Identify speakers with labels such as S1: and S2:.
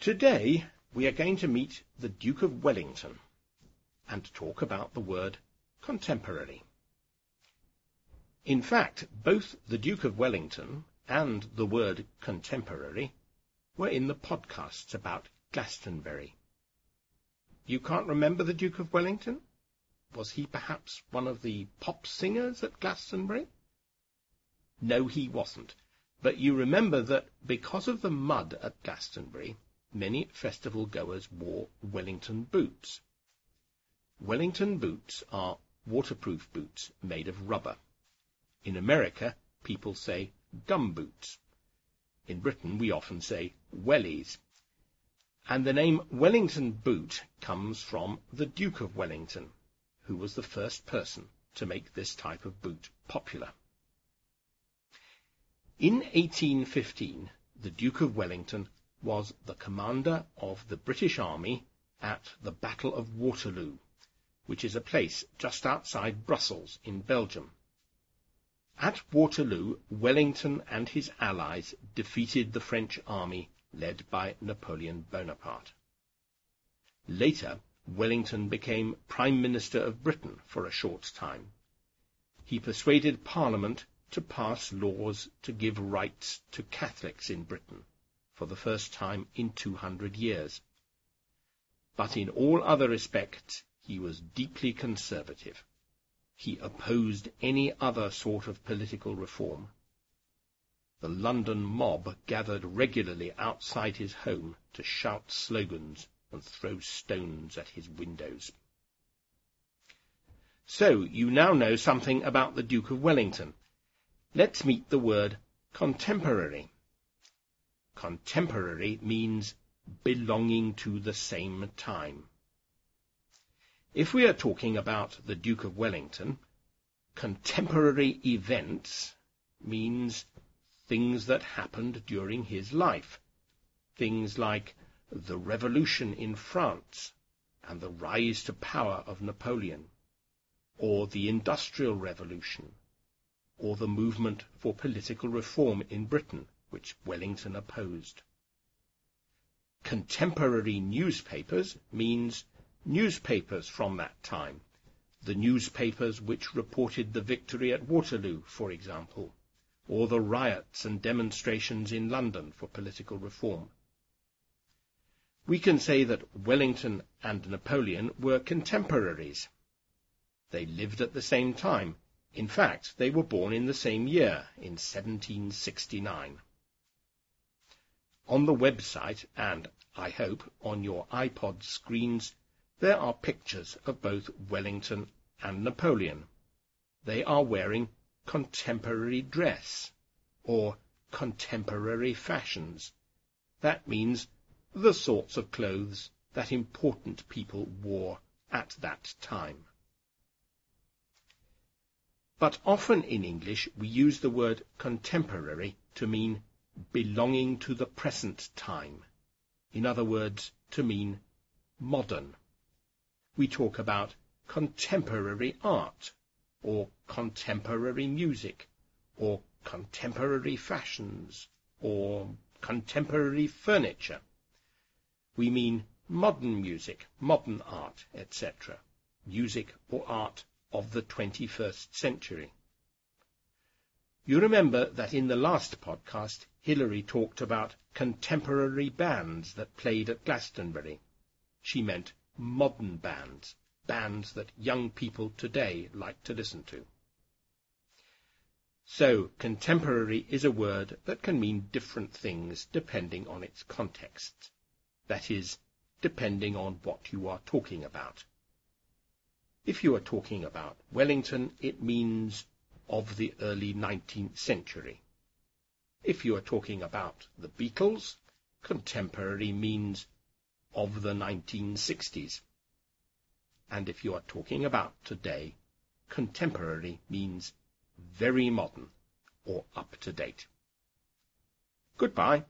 S1: Today we are going to meet the Duke of Wellington and talk about the word contemporary. In fact, both the Duke of Wellington and the word contemporary were in the podcasts about Glastonbury. You can't remember the Duke of Wellington? Was he perhaps one of the pop singers at Glastonbury? No, he wasn't. But you remember that because of the mud at Glastonbury, many festival goers wore Wellington boots. Wellington boots are waterproof boots made of rubber. In America, people say gum boots. In Britain, we often say wellies. And the name Wellington boot comes from the Duke of Wellington, who was the first person to make this type of boot popular. In 1815, the Duke of Wellington was the commander of the British Army at the Battle of Waterloo, which is a place just outside Brussels in Belgium. At Waterloo, Wellington and his allies defeated the French army led by Napoleon Bonaparte. Later, Wellington became Prime Minister of Britain for a short time. He persuaded Parliament to pass laws to give rights to Catholics in Britain for the first time in 200 years. But in all other respects, he was deeply conservative. He opposed any other sort of political reform. The London mob gathered regularly outside his home to shout slogans and throw stones at his windows. So, you now know something about the Duke of Wellington, Let's meet the word contemporary. Contemporary means belonging to the same time. If we are talking about the Duke of Wellington, contemporary events means things that happened during his life. Things like the revolution in France and the rise to power of Napoleon, or the Industrial Revolution, or the movement for political reform in Britain, which Wellington opposed. Contemporary newspapers means newspapers from that time, the newspapers which reported the victory at Waterloo, for example, or the riots and demonstrations in London for political reform. We can say that Wellington and Napoleon were contemporaries. They lived at the same time in fact, they were born in the same year, in 1769. On the website, and, I hope, on your iPod screens, there are pictures of both Wellington and Napoleon. They are wearing contemporary dress, or contemporary fashions. That means the sorts of clothes that important people wore at that time. But often in English we use the word contemporary to mean belonging to the present time. In other words, to mean modern. We talk about contemporary art, or contemporary music, or contemporary fashions, or contemporary furniture. We mean modern music, modern art, etc. Music or art of the 21st century. You remember that in the last podcast, Hilary talked about contemporary bands that played at Glastonbury. She meant modern bands, bands that young people today like to listen to. So, contemporary is a word that can mean different things depending on its context. That is, depending on what you are talking about. If you are talking about Wellington, it means of the early 19th century. If you are talking about the Beatles, contemporary means of the 1960s. And if you are talking about today, contemporary means very modern or up to date. Goodbye.